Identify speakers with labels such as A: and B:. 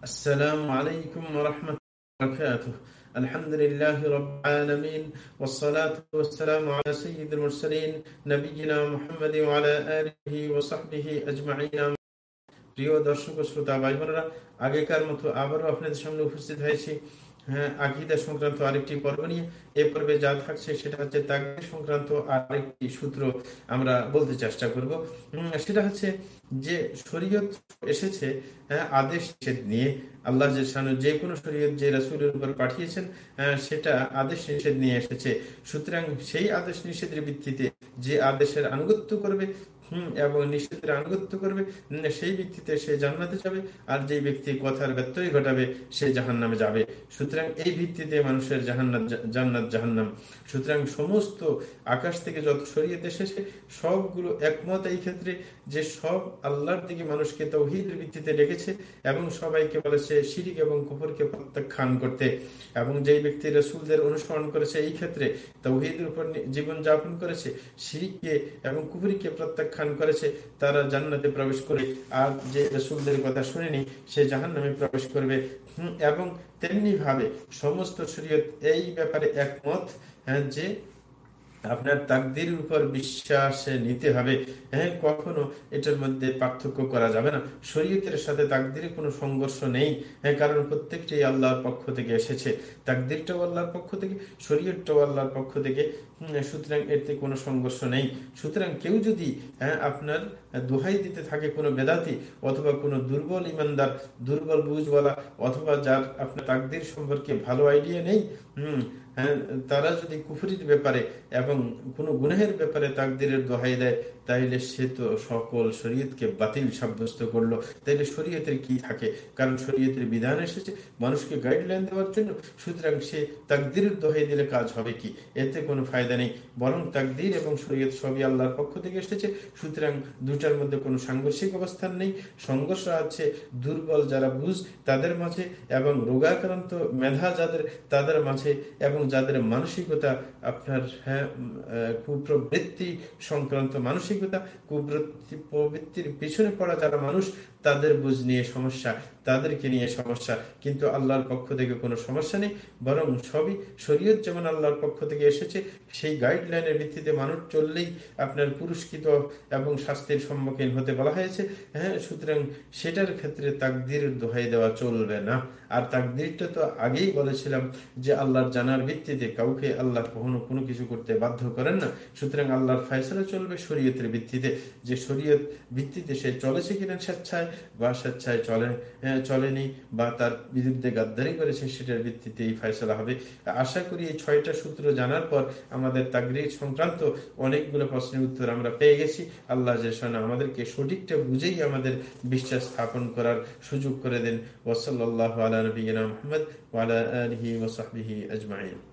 A: السلام عليكم ورحمة الله وبركاته الحمد لله رب العالمين والصلاة والسلام على سيد المرسلين نبينا محمد وعلى آله وصحبه أجمعين প্রিয় দর্শক ও শ্রোতা ভাই বোনেরা আগেকার মতো আবারও আপনাদের সামনে উপস্থিত হয়েছি হ্যাঁ সংক্রান্ত আরেকটি পর্ব নিয়ে এ পর্বে যা থাকছে সেটা হচ্ছে সংক্রান্ত আরেকটি সূত্র আমরা বলতে চেষ্টা করব। সেটা হচ্ছে যে শরীয়ত এসেছে হ্যাঁ আদেশ নিষেধ নিয়ে আল্লাহ যে কোনো শরীয়ত যে উপর পাঠিয়েছেন সেটা আদেশ নিষেধ নিয়ে এসেছে। সুতরাং সেই আদেশ নিষেধের ভিত্তিতে যে আদেশের আনুগত্য করবে হম, এবং নিষেধের আনুগত্য করবে। সেই ব্যক্তিতে সে জান্নাতে যাবে, আর যে ব্যক্তি কথার ব্যত্যয় ঘটাবে, সে জাহান নামে যাবে। সুতরাং এই ভিত্তিতে মানুষের জাহান্নাত জান্নাত জাহান্নাম। সুতরাং সমস্ত আকাশ থেকে যত সরিয়ে এসেছে, সবগুলো একমত এই ক্ষেত্রে যে সব আল্লাহর দিকে মানুষকে তৌহিদের ভিত্তিতে ডেকেছে এবং সবাইকে বলেছে শিরিক এবং কুপুরকে প্রত্যাখ্যান করতে। এবং যেই ব্যক্তি রসুলদের অনুসরণ করেছে এই ক্ষেত্রে তৌহিদের উপর জীবন যাপন করেছে, শিরিককে এবং কুপুরিকে প্রত্যাখ্যান প্রত্যাখ্যান করেছে তারা জান্নাতে প্রবেশ করে। আর যে রসুলদের কথা শুনেনি সে জাহান নামে প্রবেশ করবে। এবং তেমনি ভাবে সমস্ত শরীয়ত এই ব্যাপারে একমত হ্যাঁ, যে আপনার তাকদির উপর বিশ্বাস নিতে হবে। হ্যাঁ কখনো এটার মধ্যে পার্থক্য করা যাবে না। শরীয়তের সাথে তাকদিরে কোনো সংঘর্ষ নেই। হ্যাঁ কারণ প্রত্যেকটি আল্লাহর পক্ষ থেকে এসেছে। তাকদিরটাও আল্লাহর পক্ষ থেকে, শরীয়তটাও আল্লাহর পক্ষ থেকে। সুতরাং এতে কোনো সংঘর্ষ নেই। সুতরাং কেউ যদি হ্যাঁ আপনার দোহাই দিতে থাকে কোনো বেদাতি অথবা কোনো দুর্বল ইমানদার, দুর্বল বুঝওয়ালা অথবা যার আপনার তাকদির সম্পর্কে ভালো আইডিয়া নেই, হম তারা যদি কুফুরির ব্যাপারে এবং কোনো গুনাহের ব্যাপারে তাকদিরের দোহাই দেয় তাইলে সে তো সকল শরীয়তকে বাতিল সাব্যস্ত করল। তাইলে শরীয়তের কি থাকে? কারণ শরীয়তের বিধান এসেছে মানুষকে গাইডলাইন দেওয়ার জন্য, সুতরাং সে তাকদিরের দোহাই দিলে কাজ হবে কি? এতে কোনো ফায়দা নেই। বরং তাকদির এবং শরীয়ত সবই আল্লাহর পক্ষ থেকে এসেছে, সুতরাং দুটার মধ্যে কোনো সাংঘর্ষিক অবস্থান নেই। সংঘর্ষ আছে, দুর্বল যারা বুঝ তাদের মাঝে এবং রোগাক্রান্ত মেধা যাদের, তাদের মাঝে এবং যাদের মানসিকতা আপনার হ্যাঁ কুপ্রবৃত্তি সংক্রান্ত মানসিকতা কুপ্রবৃত্তির প্রবৃত্তির পিছনে পড়া যারা মানুষ, তাদের বুঝ নিয়ে সমস্যা তাদেরকে নিয়ে সমস্যা। কিন্তু আল্লাহর পক্ষ থেকে কোনো সমস্যা নেই, বরং সবই শরীয়ত যেমন আল্লাহর পক্ষ থেকে এসেছে, সেই গাইডলাইনের ভিত্তিতে মানুষ চললেই আপনার পুরস্কৃত এবং শাস্তির সম্মুখীন হতে বলা হয়েছে। হ্যাঁ সুতরাং সেটার ক্ষেত্রে তাকদির দোহাই দেওয়া চলবে না। আর তাকদিরটা তো আগেই বলেছিলাম যে আল্লাহর জানার ভিত্তিতে কাউকে আল্লাহ কখনো কোনো কিছু করতে বাধ্য করেন না। সুতরাং আল্লাহর ফয়সলা চলবে শরীয়তের ভিত্তিতে। যে শরীয়ত ভিত্তিতে সে চলেছে কিনা স্বেচ্ছায় বা স্বেচ্ছায় চলে চলেনি বা তার বিরুদ্ধে গাদ্দারি করেছে সেটার ভিত্তিতে এই ফয়সলা হবে। আশা করি এই ছয়টা সূত্র জানার পর আমাদের তাগরি সংক্রান্ত অনেকগুলো প্রশ্নের উত্তর আমরা পেয়ে গেছি। আল্লাহ আমাদেরকে সঠিকটা বুঝেই আমাদের বিশ্বাস স্থাপন করার সুযোগ করে দেন। ওসল্লাহ আলা মোহাম্মদ ওয়ালা আলহি ওসাহি আজমাইন।